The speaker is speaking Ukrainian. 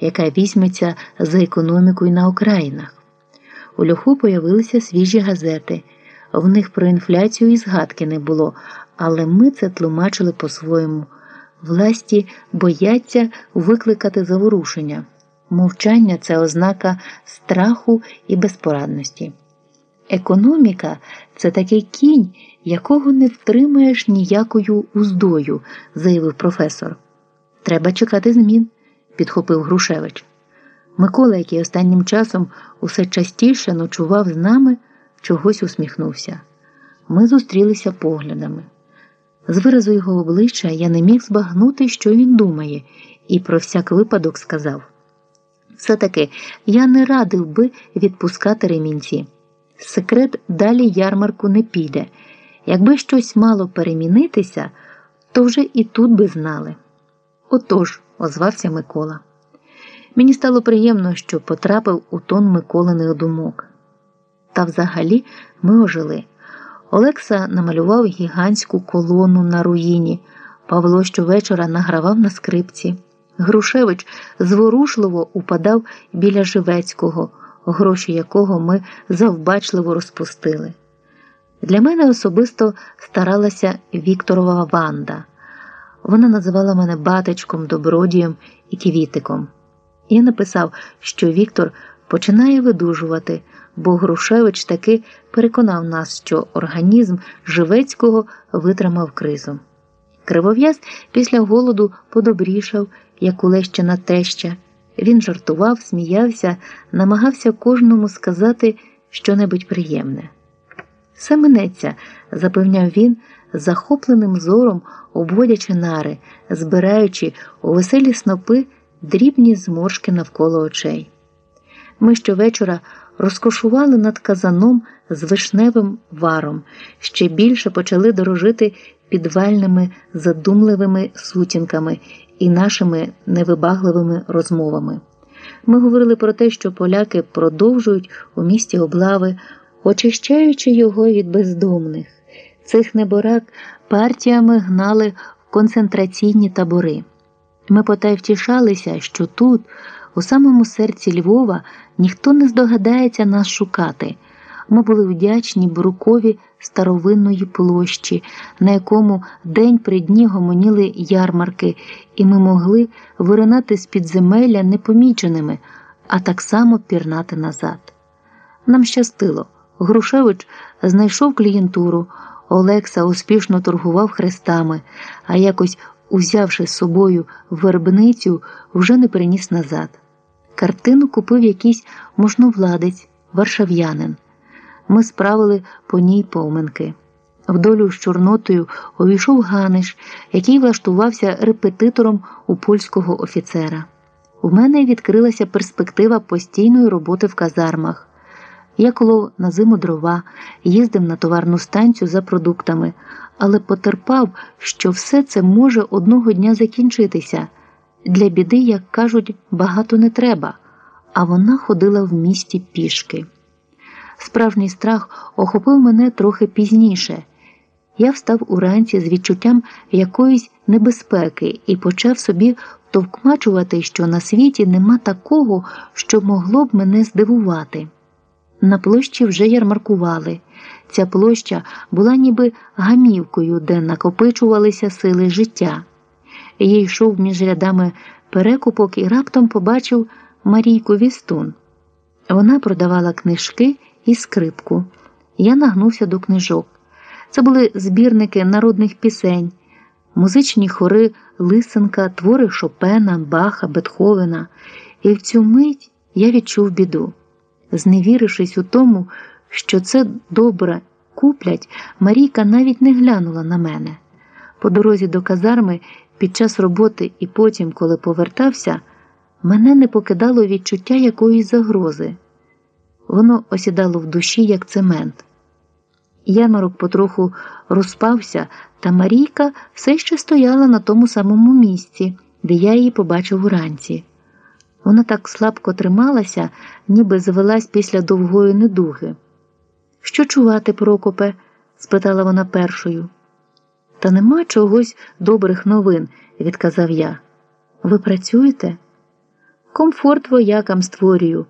яка візьметься за економікою на окраїнах. У льоху появилися свіжі газети. В них про інфляцію і згадки не було, але ми це тлумачили по-своєму. Власті бояться викликати заворушення. Мовчання це ознака страху і безпорадності. Економіка це такий кінь, якого не втримаєш ніякою уздою, заявив професор. Треба чекати змін, підхопив Грушевич. Микола, який останнім часом усе частіше ночував з нами, чогось усміхнувся. Ми зустрілися поглядами. З виразу його обличчя я не міг збагнути, що він думає, і про всяк випадок сказав: все таки я не радив би відпускати ремінці. Секрет далі ярмарку не піде. Якби щось мало перемінитися, то вже і тут би знали. Отож, озвався Микола. Мені стало приємно, що потрапив у тон Миколиних думок. Та взагалі ми ожили. Олекса намалював гігантську колону на руїні. Павло щовечора награвав на скрипці. Грушевич зворушливо упадав біля Живецького, гроші якого ми завбачливо розпустили. Для мене особисто старалася Вікторова Ванда. Вона називала мене батечком, добродієм і квітиком. Я написав, що Віктор починає видужувати, бо Грушевич таки переконав нас, що організм Живецького витримав кризу. Кривов'яз після голоду подобрішав, як улещена теща. Він жартував, сміявся, намагався кожному сказати щонебудь приємне. Все минеться, запевняв він, захопленим зором обводячи нари, збираючи у веселі снопи дрібні зморшки навколо очей. Ми щовечора розкошували над казаном з вишневим варом, ще більше почали дорожити підвальними задумливими сутінками і нашими невибагливими розмовами. Ми говорили про те, що поляки продовжують у місті облави, очищаючи його від бездомних. Цих неборак партіями гнали в концентраційні табори. Ми потай втішалися, що тут, у самому серці Львова, ніхто не здогадається нас шукати. Ми були вдячні Брукові старовинної площі, на якому день при дні гомоніли ярмарки, і ми могли виринати з підземелля непоміченими, а так само пірнати назад. Нам щастило. Грушевич знайшов клієнтуру. Олекса успішно торгував хрестами, а якось, узявши з собою вербницю, вже не переніс назад. Картину купив якийсь можновладець, варшав'янин. Ми справили по ній поминки. В долю з Чорнотою увійшов Ганиш, який влаштувався репетитором у польського офіцера. У мене відкрилася перспектива постійної роботи в казармах. Я колов на зиму дрова, їздив на товарну станцію за продуктами, але потерпав, що все це може одного дня закінчитися. Для біди, як кажуть, багато не треба, а вона ходила в місті пішки. Справжній страх охопив мене трохи пізніше. Я встав уранці з відчуттям якоїсь небезпеки і почав собі товкмачувати, що на світі нема такого, що могло б мене здивувати. На площі вже ярмаркували. Ця площа була ніби гамівкою, де накопичувалися сили життя. Я йшов між рядами перекупок і раптом побачив Марійку Вістун. Вона продавала книжки і скрипку. Я нагнувся до книжок. Це були збірники народних пісень, музичні хори Лисенка, твори Шопена, Баха, Бетховена. І в цю мить я відчув біду. Зневірившись у тому, що це добре куплять, Марійка навіть не глянула на мене. По дорозі до казарми під час роботи і потім, коли повертався, мене не покидало відчуття якоїсь загрози. Воно осідало в душі, як цемент. Ярмарок потроху розпався, та Марійка все ще стояла на тому самому місці, де я її побачив уранці. Вона так слабко трималася, ніби звелась після довгої недуги. Що чувати, Прокопе? спитала вона першою. Та нема чогось добрих новин, відказав я. Ви працюєте? Комфорт воякам створюю.